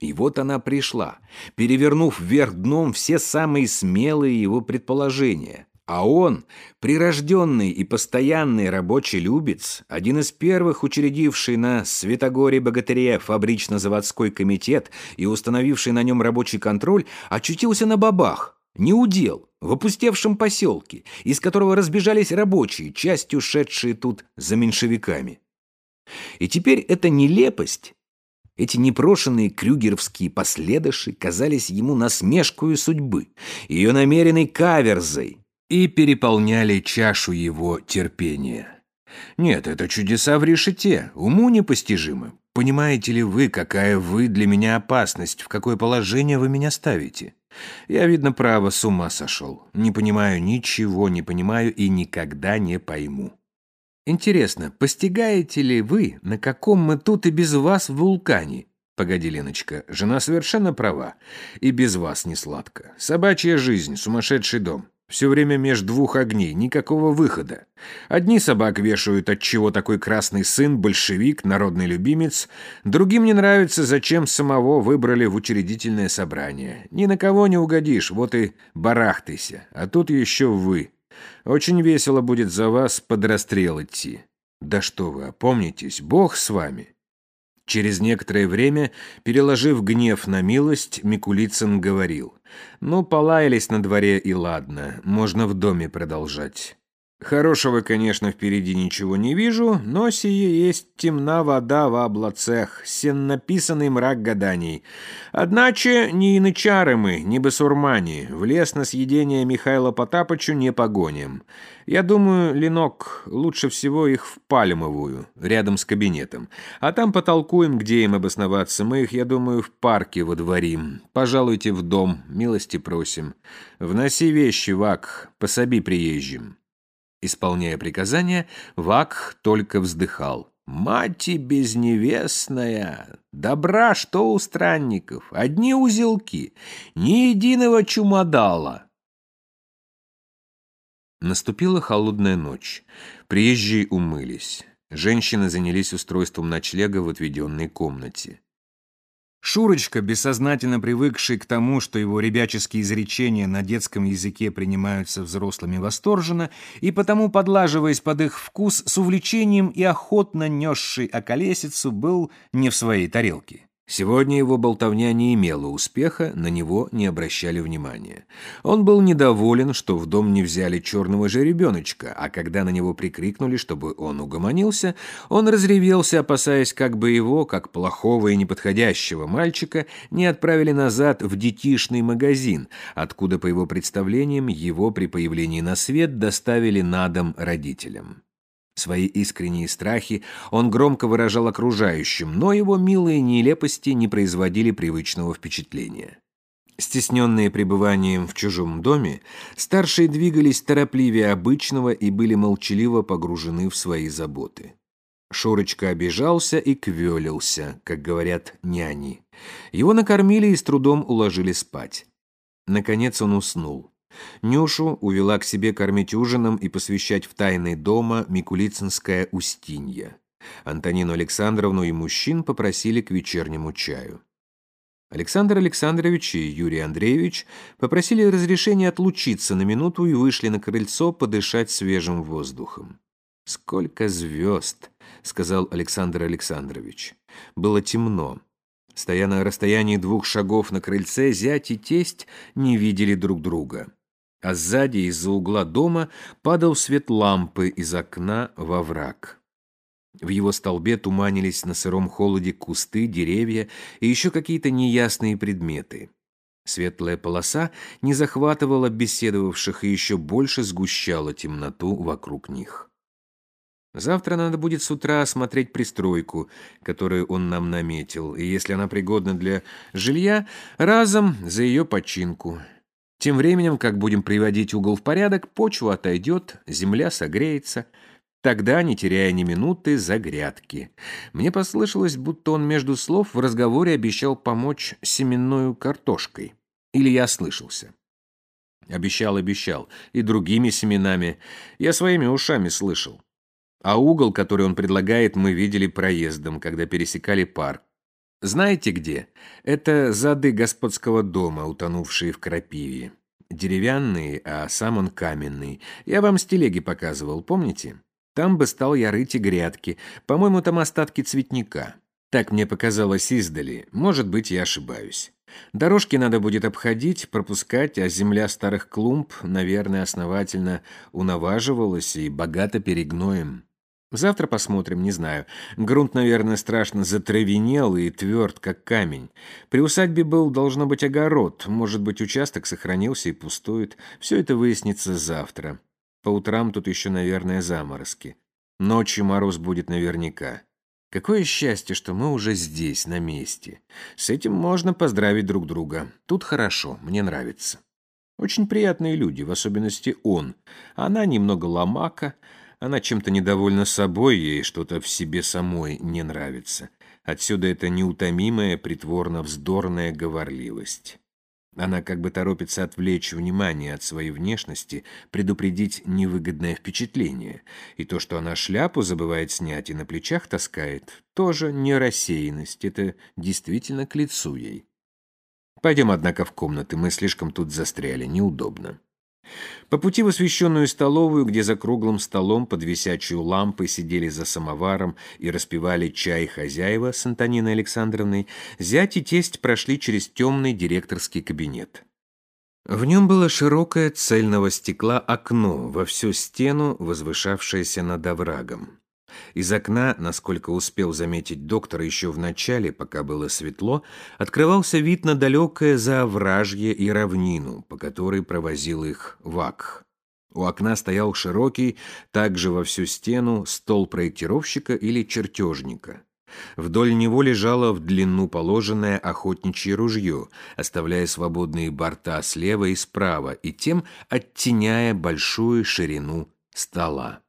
И вот она пришла, перевернув вверх дном все самые смелые его предположения. А он, прирожденный и постоянный рабочий любец, один из первых учредивший на Святогоре-Богатыре фабрично-заводской комитет и установивший на нем рабочий контроль, очутился на бабах, не удел, в опустевшем поселке, из которого разбежались рабочие, частью шедшие тут за меньшевиками. И теперь эта нелепость эти непрошенные крюгеровские последыши казались ему насмешкою судьбы, ее намеренной каверзой, и переполняли чашу его терпения. Нет, это чудеса в решете, уму непостижимы. Понимаете ли вы, какая вы для меня опасность, в какое положение вы меня ставите? Я, видно, право с ума сошел. Не понимаю ничего, не понимаю и никогда не пойму. Интересно, постигаете ли вы, на каком мы тут и без вас в вулкане? Погоди, Леночка, жена совершенно права. И без вас не сладко. Собачья жизнь, сумасшедший дом. Все время меж двух огней, никакого выхода. Одни собак вешают, от чего такой красный сын, большевик, народный любимец. Другим не нравится, зачем самого выбрали в учредительное собрание. Ни на кого не угодишь, вот и барахтайся. А тут еще вы. Очень весело будет за вас под расстрел идти. Да что вы, опомнитесь, Бог с вами. Через некоторое время, переложив гнев на милость, Микулицын говорил. «Ну, полаялись на дворе и ладно, можно в доме продолжать». Хорошего, конечно, впереди ничего не вижу, но сие есть темна вода в облацех, сеннаписанный мрак гаданий. Одначе не инычары мы, не басурмане, в лес на съедение Михайла Потапычу не погоним. Я думаю, Ленок, лучше всего их в Пальмовую, рядом с кабинетом. А там потолкуем, где им обосноваться. Мы их, я думаю, в парке водворим. Пожалуйте в дом, милости просим. Вноси вещи, Вак, пособи приезжим. Исполняя приказания, Вак только вздыхал. «Мати безневестная! Добра что у странников? Одни узелки, ни единого чумодала!» Наступила холодная ночь. Приезжие умылись. Женщины занялись устройством ночлега в отведенной комнате. Шурочка, бессознательно привыкший к тому, что его ребяческие изречения на детском языке принимаются взрослыми восторженно, и потому, подлаживаясь под их вкус, с увлечением и охотно несший околесицу, был не в своей тарелке. Сегодня его болтовня не имела успеха, на него не обращали внимания. Он был недоволен, что в дом не взяли черного же ребеночка, а когда на него прикрикнули, чтобы он угомонился, он разревелся, опасаясь, как бы его, как плохого и неподходящего мальчика, не отправили назад в детишный магазин, откуда, по его представлениям, его при появлении на свет доставили на дом родителям. Свои искренние страхи он громко выражал окружающим, но его милые нелепости не производили привычного впечатления. Стесненные пребыванием в чужом доме, старшие двигались торопливее обычного и были молчаливо погружены в свои заботы. Шурочка обижался и квелился, как говорят няни. Его накормили и с трудом уложили спать. Наконец он уснул. Нюшу увела к себе кормить ужином и посвящать в тайны дома Микулицинская Устинья. Антонину Александровну и мужчин попросили к вечернему чаю. Александр Александрович и Юрий Андреевич попросили разрешения отлучиться на минуту и вышли на крыльцо подышать свежим воздухом. «Сколько звезд!» — сказал Александр Александрович. Было темно. Стоя на расстоянии двух шагов на крыльце, зять и тесть не видели друг друга а сзади из-за угла дома падал свет лампы из окна во враг. В его столбе туманились на сыром холоде кусты, деревья и еще какие-то неясные предметы. Светлая полоса не захватывала беседовавших и еще больше сгущала темноту вокруг них. Завтра надо будет с утра осмотреть пристройку, которую он нам наметил, и если она пригодна для жилья, разом за ее починку. Тем временем, как будем приводить угол в порядок, почва отойдет, земля согреется. Тогда, не теряя ни минуты, за грядки. Мне послышалось, будто он между слов в разговоре обещал помочь семенную картошкой. Или я слышался. Обещал, обещал. И другими семенами. Я своими ушами слышал. А угол, который он предлагает, мы видели проездом, когда пересекали парк. Знаете где? Это зады господского дома, утонувшие в крапиве. Деревянные, а сам он каменный. Я вам с телеги показывал, помните? Там бы стал я рыть и грядки. По-моему, там остатки цветника. Так мне показалось издали. Может быть, я ошибаюсь. Дорожки надо будет обходить, пропускать, а земля старых клумб, наверное, основательно унаваживалась и богато перегноем. Завтра посмотрим, не знаю. Грунт, наверное, страшно затравенел и тверд, как камень. При усадьбе был, должно быть, огород. Может быть, участок сохранился и пустует. Все это выяснится завтра. По утрам тут еще, наверное, заморозки. Ночью мороз будет наверняка. Какое счастье, что мы уже здесь, на месте. С этим можно поздравить друг друга. Тут хорошо, мне нравится. Очень приятные люди, в особенности он. Она немного ломака, она чем-то недовольна собой, ей что-то в себе самой не нравится. Отсюда эта неутомимая, притворно-вздорная говорливость. Она как бы торопится отвлечь внимание от своей внешности, предупредить невыгодное впечатление. И то, что она шляпу забывает снять и на плечах таскает, тоже не рассеянность, это действительно к лицу ей. Пойдем, однако, в комнаты, мы слишком тут застряли, неудобно. По пути в освещенную столовую, где за круглым столом под висячую лампой сидели за самоваром и распивали чай хозяева с Антониной Александровной, зять и тесть прошли через темный директорский кабинет. В нем было широкое цельного стекла окно во всю стену, возвышавшееся над оврагом. Из окна, насколько успел заметить доктор еще в начале, пока было светло, открывался вид на далекое заовражье и равнину, по которой провозил их ВАК. У окна стоял широкий, также во всю стену, стол проектировщика или чертежника. Вдоль него лежало в длину положенное охотничье ружье, оставляя свободные борта слева и справа и тем оттеняя большую ширину стола.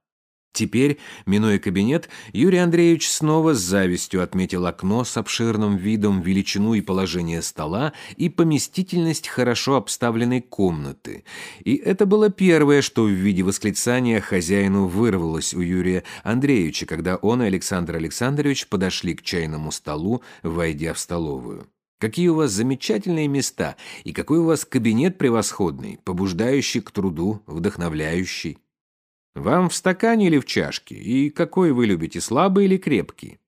Теперь, минуя кабинет, Юрий Андреевич снова с завистью отметил окно с обширным видом, величину и положение стола и поместительность хорошо обставленной комнаты. И это было первое, что в виде восклицания хозяину вырвалось у Юрия Андреевича, когда он и Александр Александрович подошли к чайному столу, войдя в столовую. Какие у вас замечательные места, и какой у вас кабинет превосходный, побуждающий к труду, вдохновляющий. Вам в стакане или в чашке? И какой вы любите, слабый или крепкий?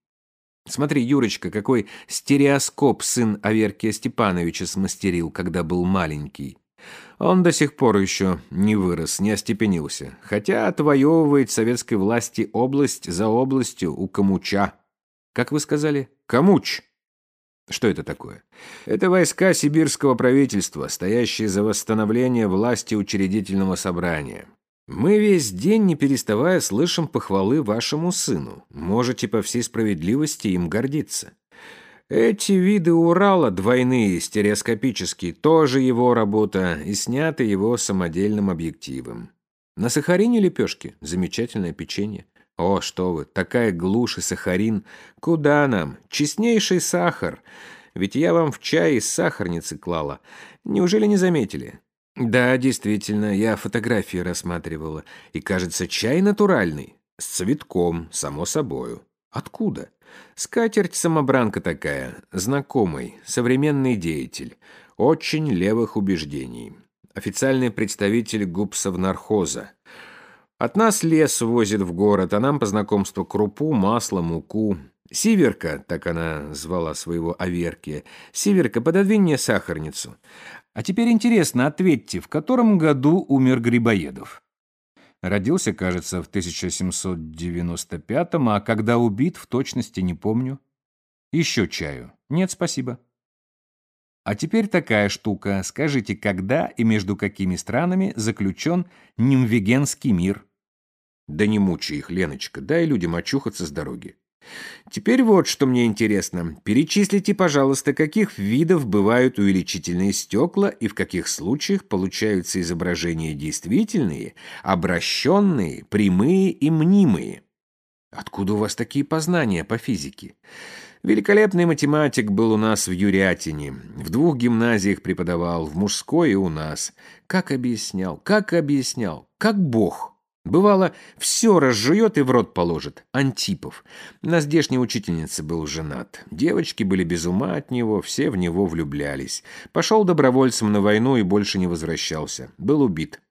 Смотри, Юрочка, какой стереоскоп сын Аверкия Степановича смастерил, когда был маленький. Он до сих пор еще не вырос, не остепенился, хотя отвоевывает советской власти область за областью у Камуча. Как вы сказали? Камуч. Что это такое? Это войска сибирского правительства, стоящие за восстановление власти учредительного собрания. Мы весь день, не переставая, слышим похвалы вашему сыну. Можете по всей справедливости им гордиться. Эти виды Урала, двойные, стереоскопические, тоже его работа и сняты его самодельным объективом. На сахарине лепешки. Замечательное печенье. О, что вы, такая глушь и сахарин. Куда нам? Честнейший сахар. Ведь я вам в чай из сахарницы клала. Неужели не заметили? Да, действительно, я фотографии рассматривала. И, кажется, чай натуральный. С цветком, само собою. Откуда? Скатерть-самобранка такая, знакомый, современный деятель. Очень левых убеждений. Официальный представитель губсовнархоза. От нас лес возит в город, а нам по знакомству крупу, масло, муку. Сиверка, так она звала своего Аверкия, Сиверка, пододвинь мне сахарницу. А теперь интересно, ответьте, в котором году умер Грибоедов? Родился, кажется, в 1795-м, а когда убит, в точности не помню. Еще чаю? Нет, спасибо. А теперь такая штука. Скажите, когда и между какими странами заключен Нимвегенский мир? Да не мучай их, Леночка, дай людям очухаться с дороги. Теперь вот что мне интересно. Перечислите, пожалуйста, каких видов бывают увеличительные стекла и в каких случаях получаются изображения действительные, обращенные, прямые и мнимые. Откуда у вас такие познания по физике? Великолепный математик был у нас в Юрятине. В двух гимназиях преподавал, в мужской и у нас. Как объяснял, как объяснял, как бог. Бывало, все разжует и в рот положит. Антипов. На здешней учительнице был женат. Девочки были без ума от него, все в него влюблялись. Пошел добровольцем на войну и больше не возвращался. Был убит.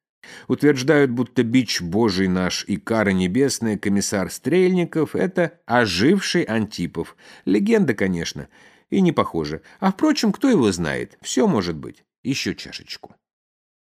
Утверждают, будто бич божий наш и кара небесная комиссар Стрельников — это оживший Антипов. Легенда, конечно, и не похоже. А, впрочем, кто его знает? Все может быть. Еще чашечку.